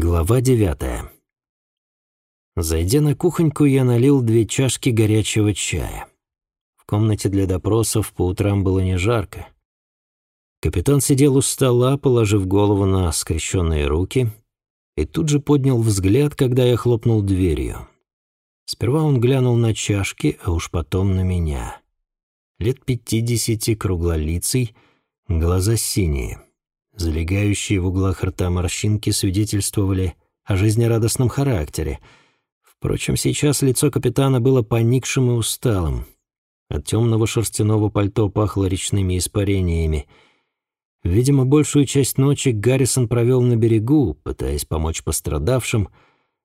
Глава девятая. Зайдя на кухоньку, я налил две чашки горячего чая. В комнате для допросов по утрам было не жарко. Капитан сидел у стола, положив голову на скрещенные руки, и тут же поднял взгляд, когда я хлопнул дверью. Сперва он глянул на чашки, а уж потом на меня. Лет пятидесяти, круглолицый, глаза синие — Залегающие в углах рта морщинки свидетельствовали о жизнерадостном характере. Впрочем, сейчас лицо капитана было поникшим и усталым. От темного шерстяного пальто пахло речными испарениями. Видимо, большую часть ночи Гаррисон провел на берегу, пытаясь помочь пострадавшим,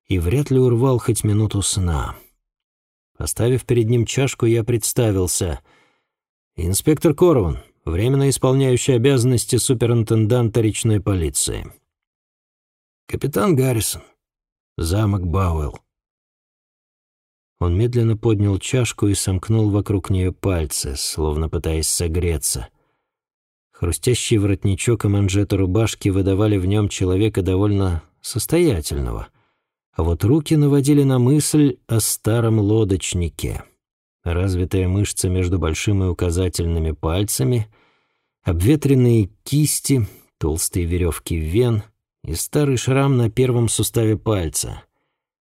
и вряд ли урвал хоть минуту сна. Поставив перед ним чашку, я представился. «Инспектор Корован, временно исполняющий обязанности суперинтенданта речной полиции. Капитан Гаррисон, замок Бауэлл. Он медленно поднял чашку и сомкнул вокруг нее пальцы, словно пытаясь согреться. Хрустящий воротничок и манжеты рубашки выдавали в нем человека довольно состоятельного, а вот руки наводили на мысль о старом лодочнике — развитая мышца между большим и указательными пальцами, обветренные кисти, толстые веревки вен и старый шрам на первом суставе пальца.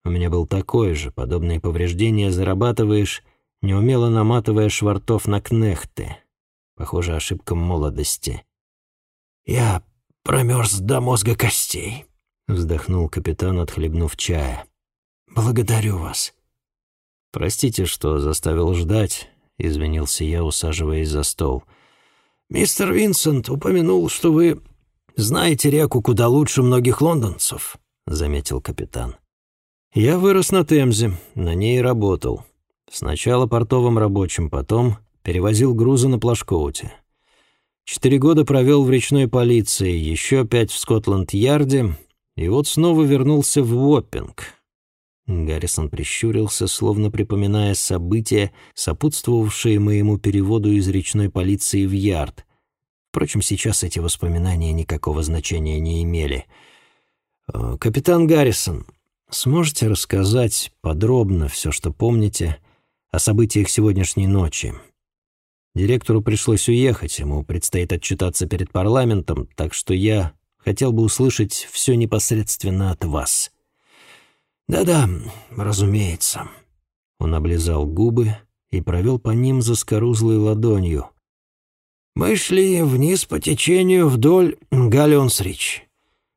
У меня был такой же, подобные повреждения зарабатываешь, неумело наматывая швартов на кнехты. Похоже, ошибка молодости. «Я промерз до мозга костей», — вздохнул капитан, отхлебнув чая. «Благодарю вас». «Простите, что заставил ждать», — извинился я, усаживаясь за стол. «Мистер Винсент упомянул, что вы знаете реку куда лучше многих лондонцев», — заметил капитан. «Я вырос на Темзе, на ней работал. Сначала портовым рабочим, потом перевозил грузы на Плашкоуте. Четыре года провел в речной полиции, еще пять в Скотланд-Ярде, и вот снова вернулся в Уоппинг, Гаррисон прищурился, словно припоминая события, сопутствовавшие моему переводу из речной полиции в Ярд. Впрочем, сейчас эти воспоминания никакого значения не имели. «Э, «Капитан Гаррисон, сможете рассказать подробно все, что помните о событиях сегодняшней ночи?» Директору пришлось уехать, ему предстоит отчитаться перед парламентом, так что я хотел бы услышать все непосредственно от вас». «Да-да, разумеется». Он облизал губы и провел по ним заскорузлой ладонью. «Мы шли вниз по течению вдоль Галлионс-Рич.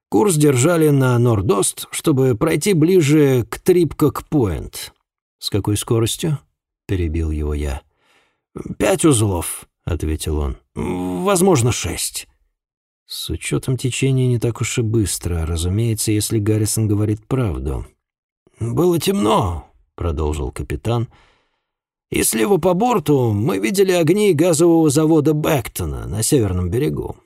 Курс держали на Нордост, чтобы пройти ближе к Трипкок-Пойнт». «С какой скоростью?» — перебил его я. «Пять узлов», — ответил он. «Возможно, шесть». С учетом течения не так уж и быстро, разумеется, если Гаррисон говорит правду. «Было темно», — продолжил капитан. «И слева по борту мы видели огни газового завода Бэктона на северном берегу.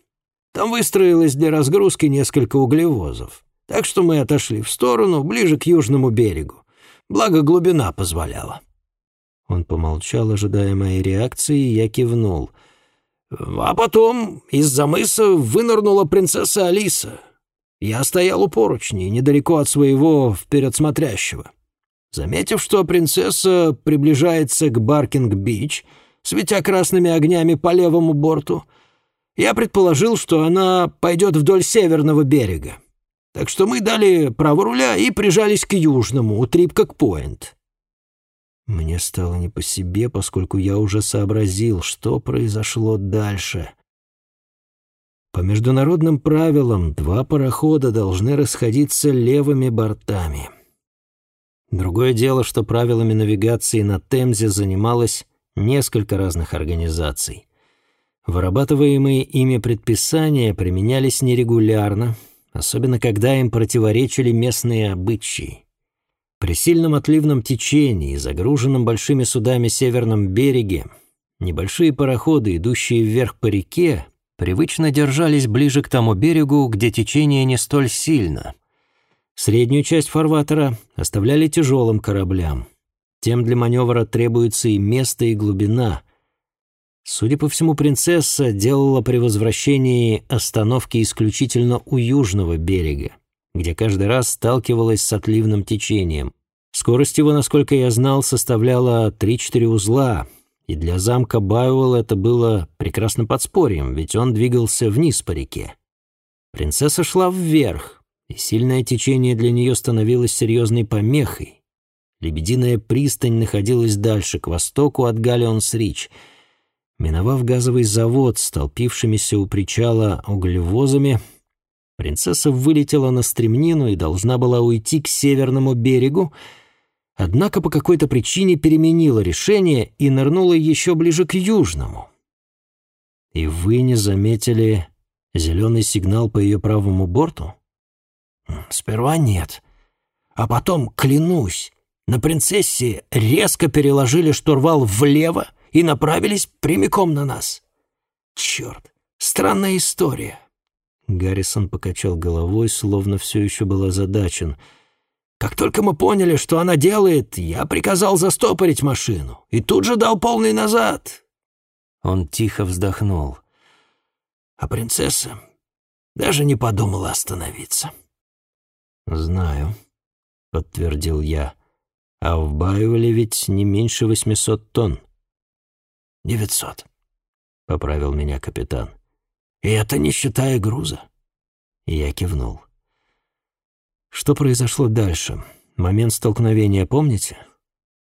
Там выстроилось для разгрузки несколько углевозов, так что мы отошли в сторону, ближе к южному берегу. Благо глубина позволяла». Он помолчал, ожидая моей реакции, и я кивнул. «А потом из-за мыса вынырнула принцесса Алиса. Я стоял у поручней, недалеко от своего вперед смотрящего. Заметив, что принцесса приближается к Баркинг-Бич, светя красными огнями по левому борту, я предположил, что она пойдет вдоль северного берега. Так что мы дали право руля и прижались к южному, у Трипкок-Пойнт. Мне стало не по себе, поскольку я уже сообразил, что произошло дальше. По международным правилам два парохода должны расходиться левыми бортами. Другое дело, что правилами навигации на Темзе занималось несколько разных организаций. Вырабатываемые ими предписания применялись нерегулярно, особенно когда им противоречили местные обычаи. При сильном отливном течении, загруженном большими судами северном береге, небольшие пароходы, идущие вверх по реке, привычно держались ближе к тому берегу, где течение не столь сильно. Среднюю часть фарватера оставляли тяжелым кораблям. Тем для маневра требуется и место, и глубина. Судя по всему, принцесса делала при возвращении остановки исключительно у южного берега, где каждый раз сталкивалась с отливным течением. Скорость его, насколько я знал, составляла 3-4 узла, и для замка Байуэлл это было прекрасным подспорьем, ведь он двигался вниз по реке. Принцесса шла вверх, и сильное течение для нее становилось серьезной помехой. Лебединая пристань находилась дальше, к востоку от Галлионс-Рич. Миновав газовый завод с толпившимися у причала углевозами, принцесса вылетела на стремнину и должна была уйти к северному берегу, однако по какой-то причине переменила решение и нырнула еще ближе к южному. И вы не заметили зеленый сигнал по ее правому борту? Сперва нет. А потом, клянусь, на принцессе резко переложили штурвал влево и направились прямиком на нас. Черт, странная история. Гаррисон покачал головой, словно все еще был озадачен. «Как только мы поняли, что она делает, я приказал застопорить машину и тут же дал полный назад». Он тихо вздохнул. А принцесса даже не подумала остановиться. «Знаю», — подтвердил я. «А в Байуэле ведь не меньше восьмисот тонн». «Девятьсот», — поправил меня капитан. «И это не считая груза». Я кивнул. «Что произошло дальше? Момент столкновения помните?»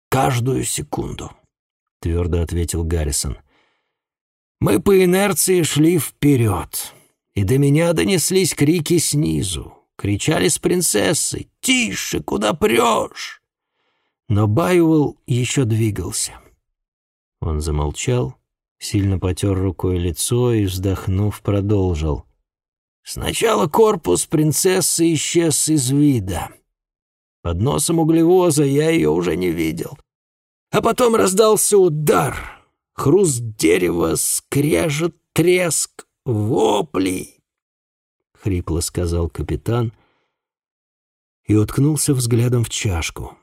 «Каждую секунду», — твердо ответил Гаррисон. «Мы по инерции шли вперед, и до меня донеслись крики снизу. Кричали с принцессой «Тише, куда прешь?» Но Байуэлл еще двигался. Он замолчал, сильно потер рукой лицо и, вздохнув, продолжил. Сначала корпус принцессы исчез из вида. Под носом углевоза я ее уже не видел. А потом раздался удар, хруст дерева, скрежет, треск, вопли. — хрипло сказал капитан и уткнулся взглядом в чашку.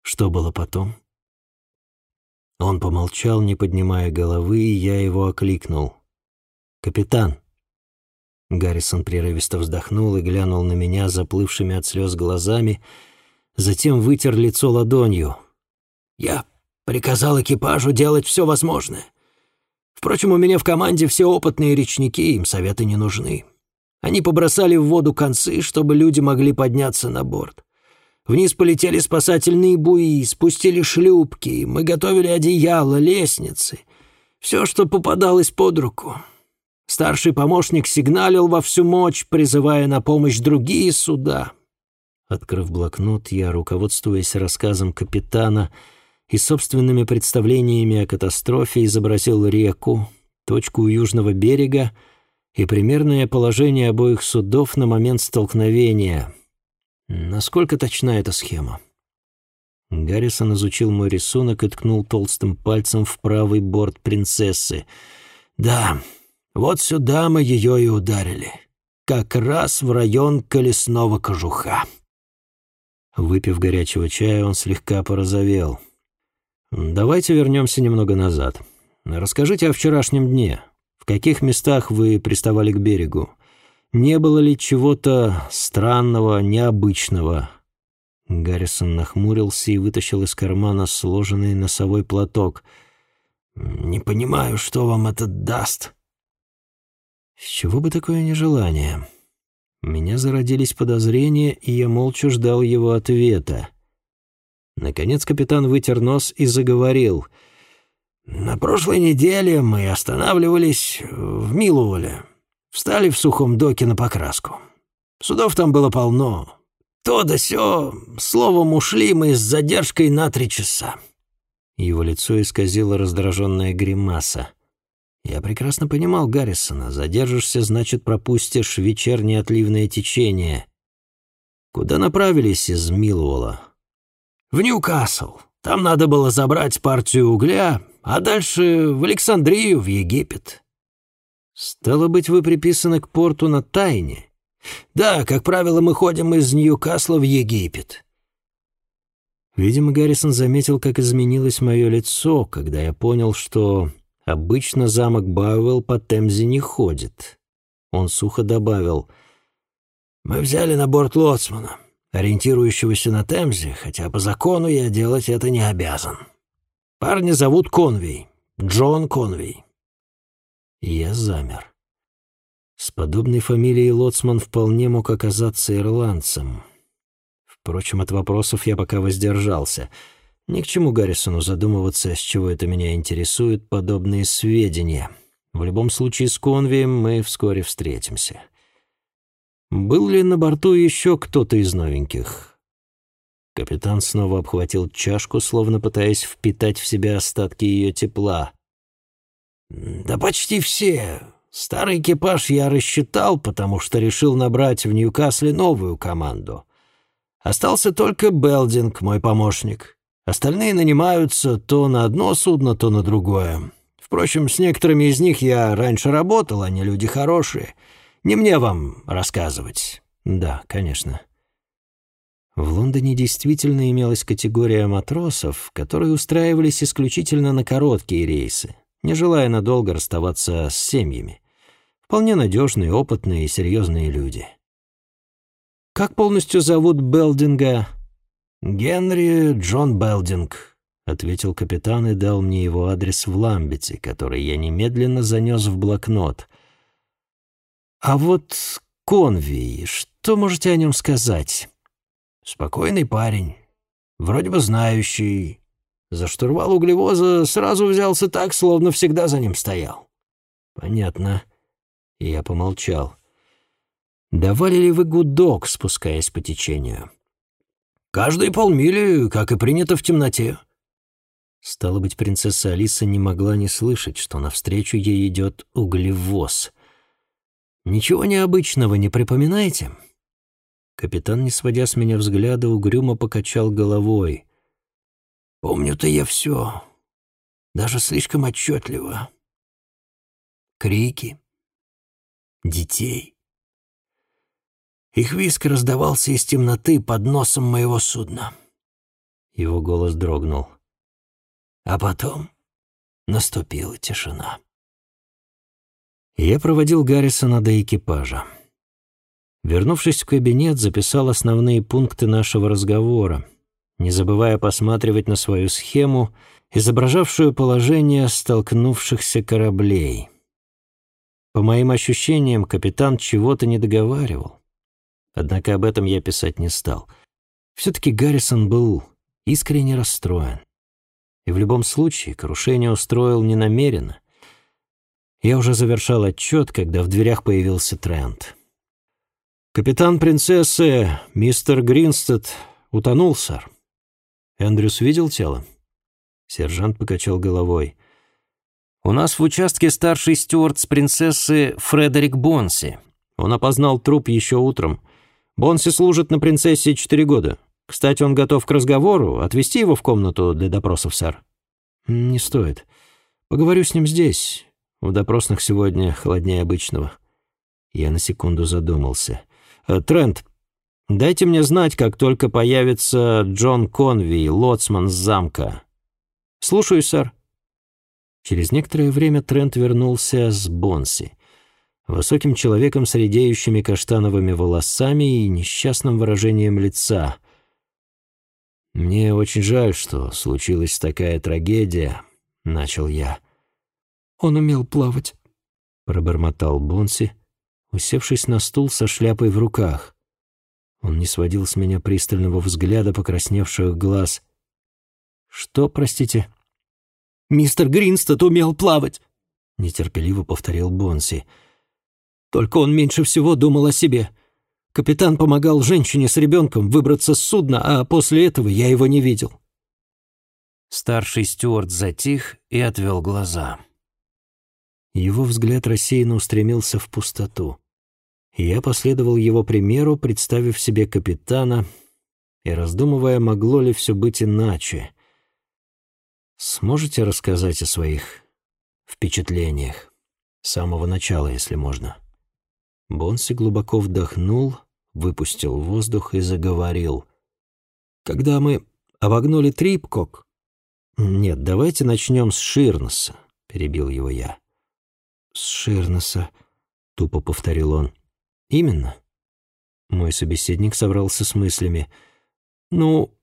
Что было потом? Он помолчал, не поднимая головы, и я его окликнул. «Капитан!» Гаррисон прерывисто вздохнул и глянул на меня заплывшими от слез глазами, затем вытер лицо ладонью. «Я приказал экипажу делать все возможное. Впрочем, у меня в команде все опытные речники, им советы не нужны. Они побросали в воду концы, чтобы люди могли подняться на борт. Вниз полетели спасательные буи, спустили шлюпки, мы готовили одеяло, лестницы. Все, что попадалось под руку. Старший помощник сигналил во всю мощь, призывая на помощь другие суда. Открыв блокнот, я, руководствуясь рассказом капитана, — и собственными представлениями о катастрофе изобразил реку, точку у южного берега и примерное положение обоих судов на момент столкновения. Насколько точна эта схема? Гаррисон изучил мой рисунок и ткнул толстым пальцем в правый борт принцессы. «Да, вот сюда мы ее и ударили. Как раз в район колесного кожуха». Выпив горячего чая, он слегка порозовел. Давайте вернемся немного назад. Расскажите о вчерашнем дне. В каких местах вы приставали к берегу? Не было ли чего-то странного, необычного?» Гаррисон нахмурился и вытащил из кармана сложенный носовой платок. «Не понимаю, что вам это даст». «С чего бы такое нежелание?» У меня зародились подозрения, и я молча ждал его ответа. Наконец капитан вытер нос и заговорил. «На прошлой неделе мы останавливались в Милуоле. Встали в сухом доке на покраску. Судов там было полно. То да сё, словом, ушли мы с задержкой на три часа». Его лицо исказило раздраженная гримаса. Я прекрасно понимал Гаррисона. Задержишься, значит, пропустишь вечернее отливное течение. Куда направились из Милуола? в Ньюкасл. Там надо было забрать партию угля, а дальше в Александрию, в Египет. Стало быть, вы приписаны к порту на Тайне? Да, как правило, мы ходим из Ньюкасла в Египет. Видимо, Гаррисон заметил, как изменилось мое лицо, когда я понял, что обычно замок Бауэлл по Темзе не ходит. Он сухо добавил, Мы взяли на борт лоцмана, ориентирующегося на Темзе, хотя по закону я делать это не обязан. Парня зовут Конвей, Джон Конвей. Я замер. С подобной фамилией Лоцман вполне мог оказаться ирландцем. Впрочем, от вопросов я пока воздержался. Ни к чему Гаррисону задумываться, с чего это меня интересуют подобные сведения. В любом случае, с Конвием мы вскоре встретимся. Был ли на борту еще кто-то из новеньких? Капитан снова обхватил чашку, словно пытаясь впитать в себя остатки ее тепла. «Да почти все. Старый экипаж я рассчитал, потому что решил набрать в Ньюкасле новую команду. Остался только Белдинг, мой помощник. Остальные нанимаются то на одно судно, то на другое. Впрочем, с некоторыми из них я раньше работал, они люди хорошие». Не мне вам рассказывать». «Да, конечно». В Лондоне действительно имелась категория матросов, которые устраивались исключительно на короткие рейсы, не желая надолго расставаться с семьями. Вполне надежные, опытные и серьезные люди. «Как полностью зовут Белдинга?» «Генри Джон Белдинг», — ответил капитан и дал мне его адрес в Ламбете, который я немедленно занес в блокнот. «А вот Конви, что можете о нем сказать?» «Спокойный парень, вроде бы знающий. За штурвал углевоза сразу взялся так, словно всегда за ним стоял». «Понятно». Я помолчал. «Давали ли вы гудок, спускаясь по течению?» «Каждые полмили, как и принято в темноте». Стало быть, принцесса Алиса не могла не слышать, что навстречу ей идет углевоз. Ничего необычного не припоминаете?» Капитан, не сводя с меня взгляда, угрюмо покачал головой. «Помню-то я все, даже слишком отчетливо. Крики, детей. Их виск раздавался из темноты под носом моего судна». Его голос дрогнул. А потом наступила тишина. Я проводил Гаррисона до экипажа. Вернувшись в кабинет, записал основные пункты нашего разговора, не забывая посматривать на свою схему, изображавшую положение столкнувшихся кораблей. По моим ощущениям, капитан чего-то не договаривал. Однако об этом я писать не стал. Все-таки Гаррисон был искренне расстроен. И в любом случае крушение устроил ненамеренно. Я уже завершал отчет, когда в дверях появился Трент. «Капитан принцессы, мистер Гринстед, утонул, сэр. Эндрюс видел тело?» Сержант покачал головой. «У нас в участке старший стюарт с принцессы Фредерик Бонси. Он опознал труп еще утром. Бонси служит на принцессе четыре года. Кстати, он готов к разговору. Отвезти его в комнату для допросов, сэр?» «Не стоит. Поговорю с ним здесь. В допросных сегодня холоднее обычного. Я на секунду задумался. «Э, «Трент, дайте мне знать, как только появится Джон Конви, лоцман с замка». «Слушаюсь, сэр». Через некоторое время Трент вернулся с Бонси. Высоким человеком с редеющими каштановыми волосами и несчастным выражением лица. «Мне очень жаль, что случилась такая трагедия», — начал я. Он умел плавать», — пробормотал Бонси, усевшись на стул со шляпой в руках. Он не сводил с меня пристального взгляда покрасневших глаз. «Что, простите?» «Мистер Гринстед умел плавать», — нетерпеливо повторил Бонси. «Только он меньше всего думал о себе. Капитан помогал женщине с ребенком выбраться с судна, а после этого я его не видел». Старший стюарт затих и отвел глаза. Его взгляд рассеянно устремился в пустоту. Я последовал его примеру, представив себе капитана и раздумывая, могло ли все быть иначе. Сможете рассказать о своих впечатлениях? С самого начала, если можно. Бонси глубоко вдохнул, выпустил воздух и заговорил. «Когда мы обогнули Трипкок...» «Нет, давайте начнем с Ширнеса», — перебил его я. «С Ширнеса», — тупо повторил он. «Именно. Мой собеседник собрался с мыслями. «Ну,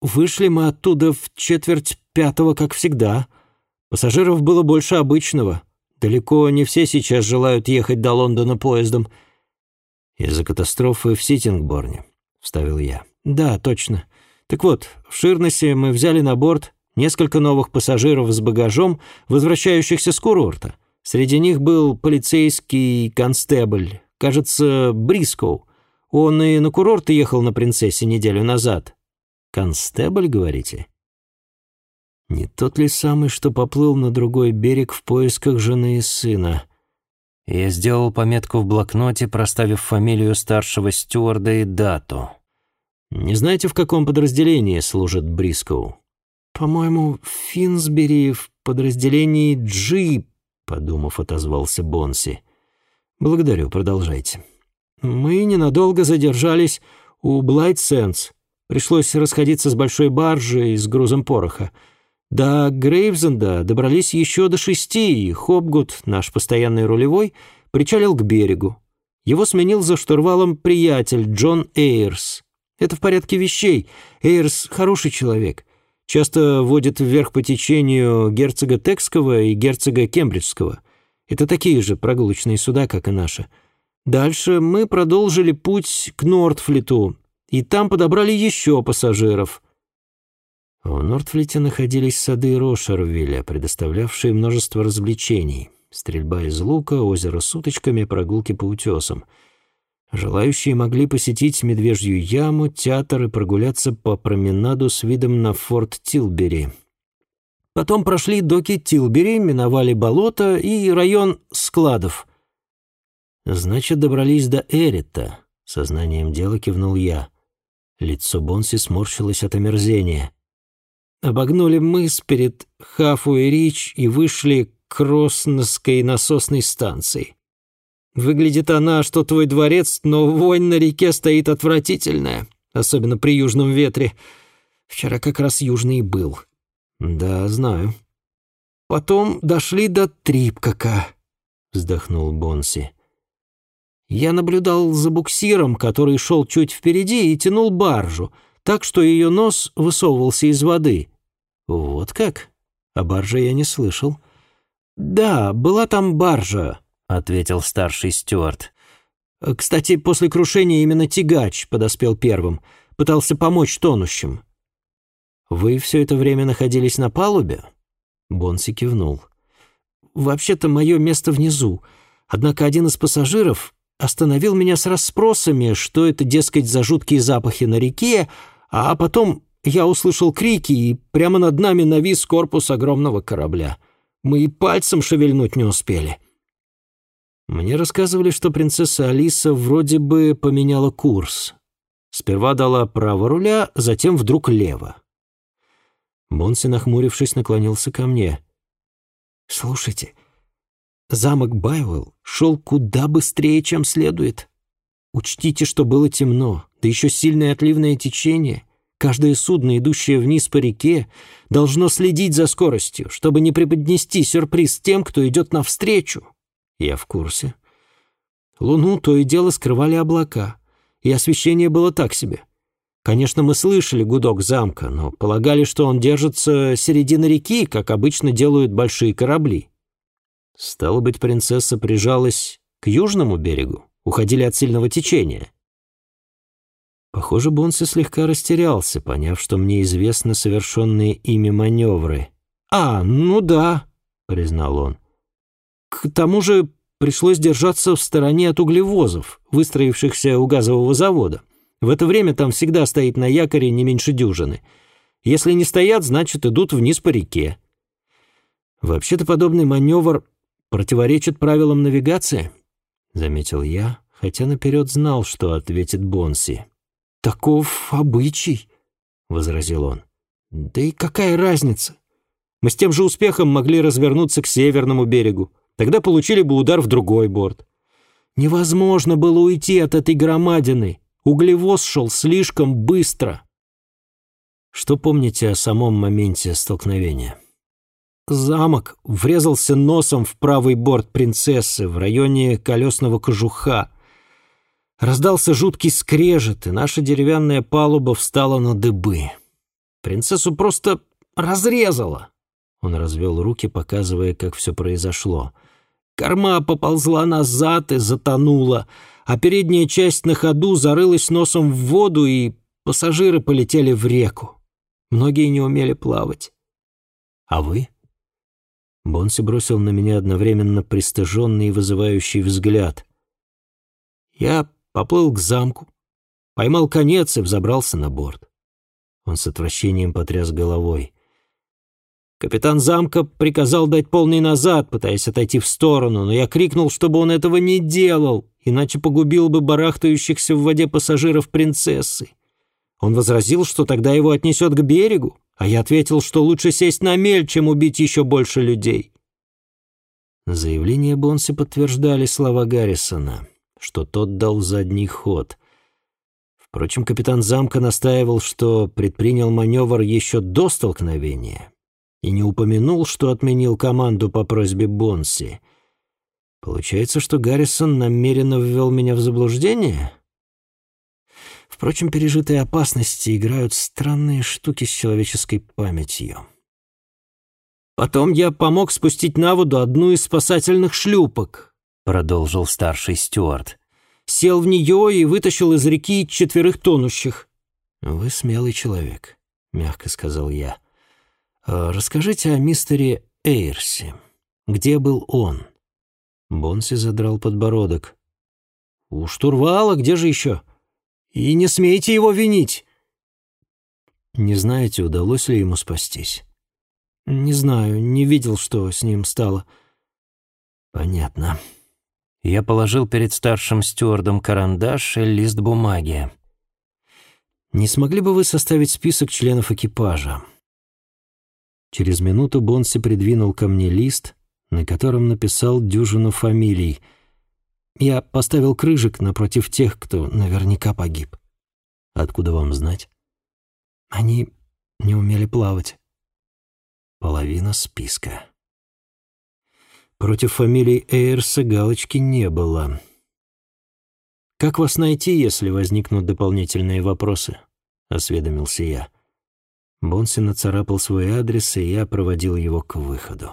вышли мы оттуда в четверть пятого, как всегда. Пассажиров было больше обычного. Далеко не все сейчас желают ехать до Лондона поездом». «Из-за катастрофы в Ситингборне», — вставил я. «Да, точно. Так вот, в Ширнесе мы взяли на борт несколько новых пассажиров с багажом, возвращающихся с курорта. Среди них был полицейский констебль, кажется, Брискоу. Он и на курорт ехал на «Принцессе» неделю назад. Констебль, говорите? Не тот ли самый, что поплыл на другой берег в поисках жены и сына? Я сделал пометку в блокноте, проставив фамилию старшего стюарда и дату. Не знаете, в каком подразделении служит Брискоу? По-моему, в Финсбери в подразделении G, подумав, отозвался Бонси. Благодарю, продолжайте. Мы ненадолго задержались у Блайт-Сэндс. Пришлось расходиться с большой баржей с грузом пороха. До Грейвзенда добрались еще до шести, и Хопгуд, наш постоянный рулевой, причалил к берегу. Его сменил за штурвалом приятель Джон Эйрс. Это в порядке вещей. Эйрс хороший человек. Часто водит вверх по течению герцога Текского и герцога Кембриджского. Это такие же прогулочные суда, как и наши. Дальше мы продолжили путь к Нортфлиту, и там подобрали еще пассажиров. В Нортфлите находились сады Рошервилля, предоставлявшие множество развлечений. Стрельба из лука, озеро с уточками, прогулки по утесам — Желающие могли посетить Медвежью яму, театр и прогуляться по променаду с видом на форт Тилбери. Потом прошли доки Тилбери, миновали болото и район складов. «Значит, добрались до Эрита», — сознанием дела кивнул я. Лицо Бонси сморщилось от омерзения. Обогнули мыс перед Хафу и Рич и вышли к Роснесской насосной станции. Выглядит она, что твой дворец, но вонь на реке стоит отвратительная, особенно при южном ветре. Вчера как раз южный был. Да, знаю. Потом дошли до Трипкака, вздохнул Бонси. Я наблюдал за буксиром, который шел чуть впереди и тянул баржу, так что ее нос высовывался из воды. Вот как? О барже я не слышал. Да, была там баржа. — ответил старший стюарт. «Кстати, после крушения именно тягач подоспел первым, пытался помочь тонущим». «Вы все это время находились на палубе?» Бонси кивнул. «Вообще-то мое место внизу. Однако один из пассажиров остановил меня с расспросами, что это, дескать, за жуткие запахи на реке, а потом я услышал крики, и прямо над нами навис корпус огромного корабля. Мы и пальцем шевельнуть не успели». Мне рассказывали, что принцесса Алиса вроде бы поменяла курс. Сперва дала право руля, затем вдруг лево. Бонси, нахмурившись, наклонился ко мне. «Слушайте, замок Байвелл шел куда быстрее, чем следует. Учтите, что было темно, да еще сильное отливное течение. Каждое судно, идущее вниз по реке, должно следить за скоростью, чтобы не преподнести сюрприз тем, кто идет навстречу. Я в курсе. Луну то и дело скрывали облака, и освещение было так себе. Конечно, мы слышали гудок замка, но полагали, что он держится середины реки, как обычно делают большие корабли. Стало быть, принцесса прижалась к южному берегу, уходили от сильного течения. Похоже, Бонси слегка растерялся, поняв, что мне известны совершенные ими маневры. «А, ну да», — признал он. К тому же пришлось держаться в стороне от углевозов, выстроившихся у газового завода. В это время там всегда стоит на якоре не меньше дюжины. Если не стоят, значит, идут вниз по реке. Вообще-то подобный маневр противоречит правилам навигации, заметил я, хотя наперед знал, что ответит Бонси. Таков обычай, возразил он. Да и какая разница? Мы с тем же успехом могли развернуться к северному берегу. Тогда получили бы удар в другой борт. Невозможно было уйти от этой громадины. Углевоз шел слишком быстро. Что помните о самом моменте столкновения? Замок врезался носом в правый борт принцессы в районе колесного кожуха. Раздался жуткий скрежет, и наша деревянная палуба встала на дыбы. Принцессу просто разрезала. Он развел руки, показывая, как все произошло. Корма поползла назад и затонула, а передняя часть на ходу зарылась носом в воду, и пассажиры полетели в реку. Многие не умели плавать. А вы? Бонси бросил на меня одновременно пристыженный и вызывающий взгляд. Я поплыл к замку, поймал конец и взобрался на борт. Он с отвращением потряс головой. Капитан замка приказал дать полный назад, пытаясь отойти в сторону, но я крикнул, чтобы он этого не делал, иначе погубил бы барахтающихся в воде пассажиров принцессы. Он возразил, что тогда его отнесет к берегу, а я ответил, что лучше сесть на мель, чем убить еще больше людей. Заявления Бонси подтверждали слова Гаррисона, что тот дал задний ход. Впрочем, капитан замка настаивал, что предпринял маневр еще до столкновения и не упомянул, что отменил команду по просьбе Бонси. Получается, что Гаррисон намеренно ввел меня в заблуждение? Впрочем, пережитые опасности играют странные штуки с человеческой памятью. «Потом я помог спустить на воду одну из спасательных шлюпок», — продолжил старший стюард. «Сел в нее и вытащил из реки четверых тонущих». «Вы смелый человек», — мягко сказал я. «А «Расскажите о мистере Эйрсе. Где был он?» Бонси задрал подбородок. «У штурвала, где же еще?» И не смейте его винить!» «Не знаете, удалось ли ему спастись?» «Не знаю, не видел, что с ним стало». «Понятно». Я положил перед старшим стюардом карандаш и лист бумаги. «Не смогли бы вы составить список членов экипажа?» Через минуту Бонси придвинул ко мне лист, на котором написал дюжину фамилий — я поставил крыжик напротив тех, кто наверняка погиб. Откуда вам знать? Они не умели плавать. Половина списка. Против фамилии Эйрса галочки не было. «Как вас найти, если возникнут дополнительные вопросы?» — осведомился я. Бонси нацарапал свой адрес, и я проводил его к выходу.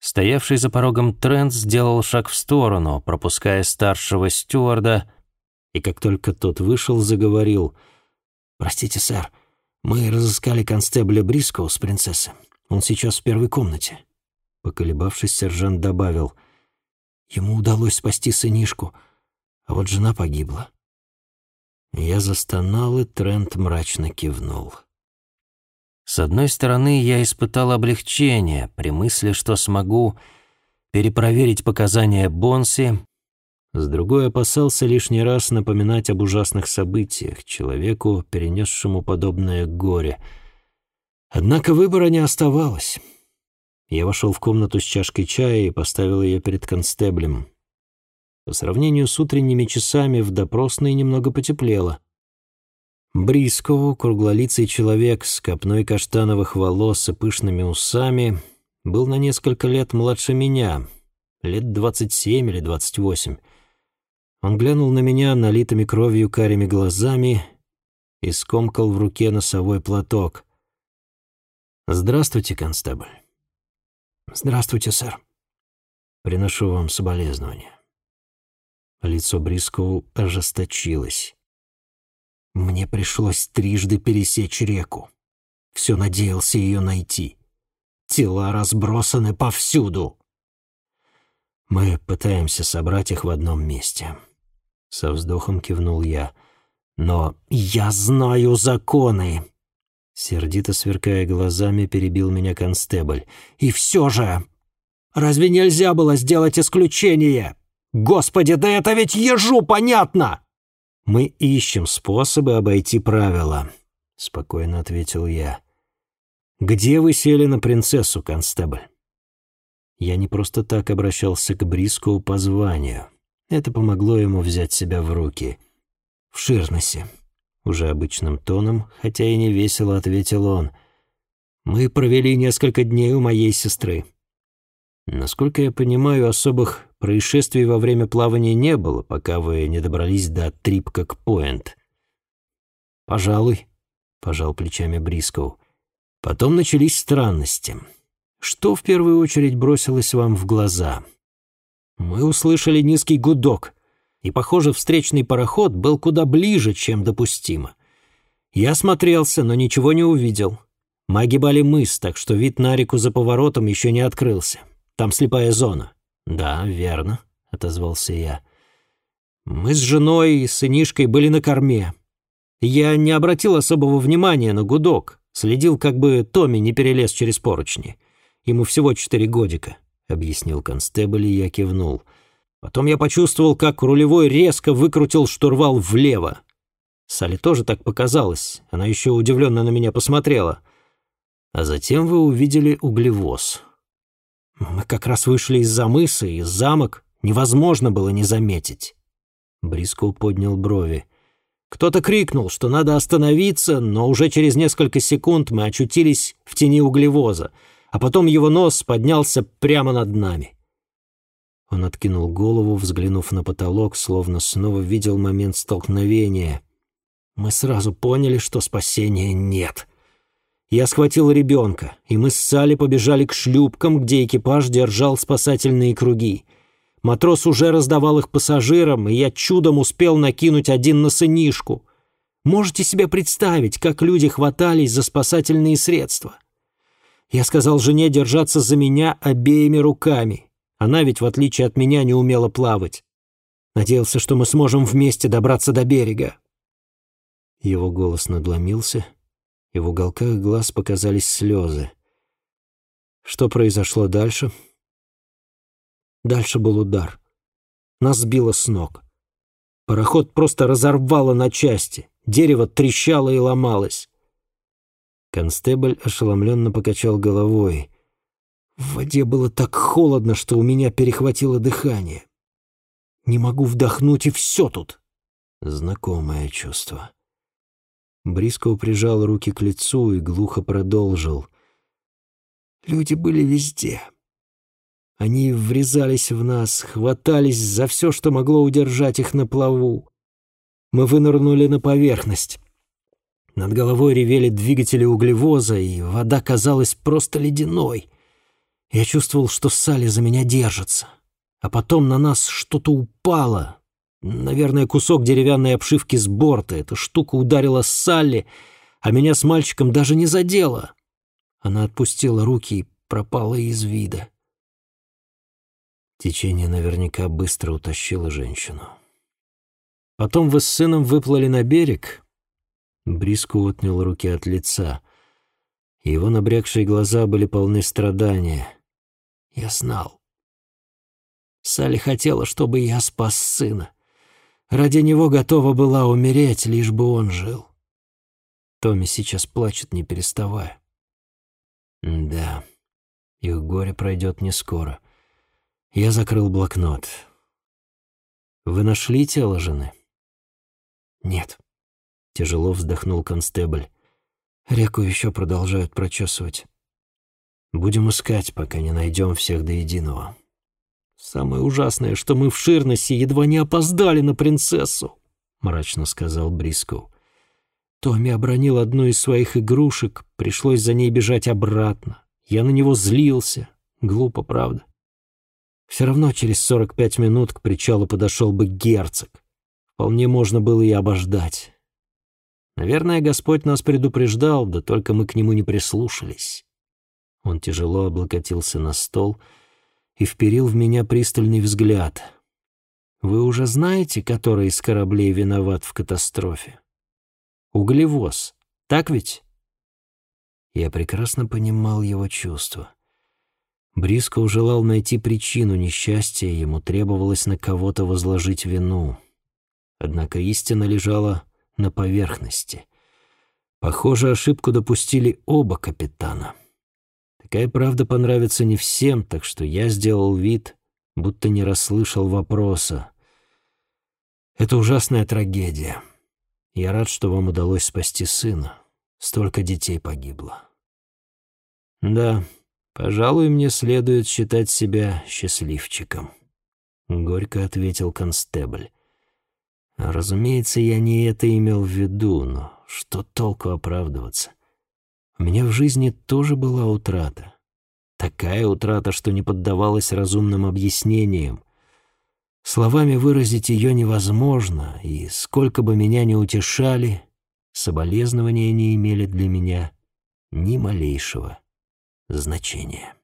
Стоявший за порогом Трент сделал шаг в сторону, пропуская старшего стюарда, и как только тот вышел, заговорил. «Простите, сэр, мы разыскали констебля Брискоу с принцессы. Он сейчас в первой комнате». Поколебавшись, сержант добавил. «Ему удалось спасти сынишку, а вот жена погибла». Я застонал, и Трент мрачно кивнул. С одной стороны, я испытал облегчение при мысли, что смогу перепроверить показания Бонси, с другой опасался лишний раз напоминать об ужасных событиях человеку, перенесшему подобное горе. Однако выбора не оставалось. Я вошел в комнату с чашкой чая и поставил ее перед констеблем. По сравнению с утренними часами в допросной немного потеплело. Бриско, круглолицый человек с копной каштановых волос и пышными усами, был на несколько лет младше меня, лет двадцать семь или двадцать восемь. Он глянул на меня налитыми кровью карими глазами и скомкал в руке носовой платок. «Здравствуйте, констебль». «Здравствуйте, сэр». «Приношу вам соболезнования». Лицо Бриско ожесточилось. Мне пришлось трижды пересечь реку. Все надеялся ее найти. Тела разбросаны повсюду. Мы пытаемся собрать их в одном месте. Со вздохом кивнул я. Но я знаю законы. Сердито сверкая глазами, перебил меня констебль. И все же... Разве нельзя было сделать исключение? Господи, да это ведь ежу понятно! «Мы ищем способы обойти правила», — спокойно ответил я. «Где вы сели на принцессу, констебль?» Я не просто так обращался к Бриску по званию. Это помогло ему взять себя в руки. «В Ширнесе», — уже обычным тоном, хотя и не весело ответил он. «Мы провели несколько дней у моей сестры. Насколько я понимаю, особых происшествий во время плавания не было, пока вы не добрались до Трипкок-Пойнт. «Пожалуй», — пожал плечами Брискоу. Потом начались странности. Что в первую очередь бросилось вам в глаза? Мы услышали низкий гудок, и, похоже, встречный пароход был куда ближе, чем допустимо. Я смотрелся, но ничего не увидел. Мы огибали мыс, так что вид на реку за поворотом еще не открылся. Там слепая зона. «Да, верно», — отозвался я. «Мы с женой и сынишкой были на корме. Я не обратил особого внимания на гудок, следил, как бы Томми не перелез через поручни. Ему всего четыре годика», — объяснил констебль, и я кивнул. Потом я почувствовал, как рулевой резко выкрутил штурвал влево. Салли тоже так показалось, она еще удивленно на меня посмотрела. А затем вы увидели углевоз. Мы как раз вышли из-за мыса, и замок невозможно было не заметить. Бриско поднял брови. Кто-то крикнул, что надо остановиться, но уже через несколько секунд мы очутились в тени углевоза, а потом его нос поднялся прямо над нами. Он откинул голову, взглянув на потолок, словно снова видел момент столкновения. Мы сразу поняли, что спасения нет. Я схватил ребенка, и мы с Салли побежали к шлюпкам, где экипаж держал спасательные круги. Матрос уже раздавал их пассажирам, и я чудом успел накинуть один на сынишку. Можете себе представить, как люди хватались за спасательные средства? Я сказал жене держаться за меня обеими руками. Она ведь, в отличие от меня, не умела плавать. Надеялся, что мы сможем вместе добраться до берега. Его голос надломился, и в уголках глаз показались слезы. Что произошло дальше? Дальше был удар. Нас сбило с ног. Пароход просто разорвало на части. Дерево трещало и ломалось. Констебль ошеломленно покачал головой. В воде было так холодно, что у меня перехватило дыхание. Не могу вдохнуть, и все тут. Знакомое чувство. Бриско прижал руки к лицу и глухо продолжил. Люди были везде. Они врезались в нас, хватались за все, что могло удержать их на плаву. Мы вынырнули на поверхность. Над головой ревели двигатели углевоза, и вода казалась просто ледяной. Я чувствовал, что Салли за меня держится. А потом на нас что-то упало, Наверное, кусок деревянной обшивки с борта. Эта штука ударила Салли, а меня с мальчиком даже не задела. Она отпустила руки и пропала из вида. Течение наверняка быстро утащило женщину. Потом вы с сыном выплыли на берег. Бриско отнял руки от лица. Его набрякшие глаза были полны страдания. Я знал. Салли хотела, чтобы я спас сына. Ради него готова была умереть, лишь бы он жил. Томми сейчас плачет, не переставая. Да, их горе пройдет не скоро. Я закрыл блокнот. Вы нашли тело жены? Нет. Тяжело вздохнул констебль. Реку еще продолжают прочесывать. Будем искать, пока не найдем всех до единого. «Самое ужасное, что мы в Ширносе едва не опоздали на принцессу», — мрачно сказал Брискоу. Томми обронил одну из своих игрушек, пришлось за ней бежать обратно. Я на него злился. Глупо, правда? Все равно через сорок пять минут к причалу подошел бы герцог. Вполне можно было и обождать. Наверное, Господь нас предупреждал, да только мы к нему не прислушались. Он тяжело облокотился на стол — и вперил в меня пристальный взгляд. «Вы уже знаете, который из кораблей виноват в катастрофе? Углевоз, так ведь?» Я прекрасно понимал его чувства. Бриско желал найти причину несчастья, ему требовалось на кого-то возложить вину. Однако истина лежала на поверхности. Похоже, ошибку допустили оба капитана. Такая правда понравится не всем, так что я сделал вид, будто не расслышал вопроса. Это ужасная трагедия. Я рад, что вам удалось спасти сына. Столько детей погибло. Да, пожалуй, мне следует считать себя счастливчиком. — горько ответил констебль. Разумеется, я не это имел в виду, но что толку оправдываться? У меня в жизни тоже была утрата. Такая утрата, что не поддавалась разумным объяснениям. Словами выразить ее невозможно, и сколько бы меня ни утешали, соболезнования не имели для меня ни малейшего значения.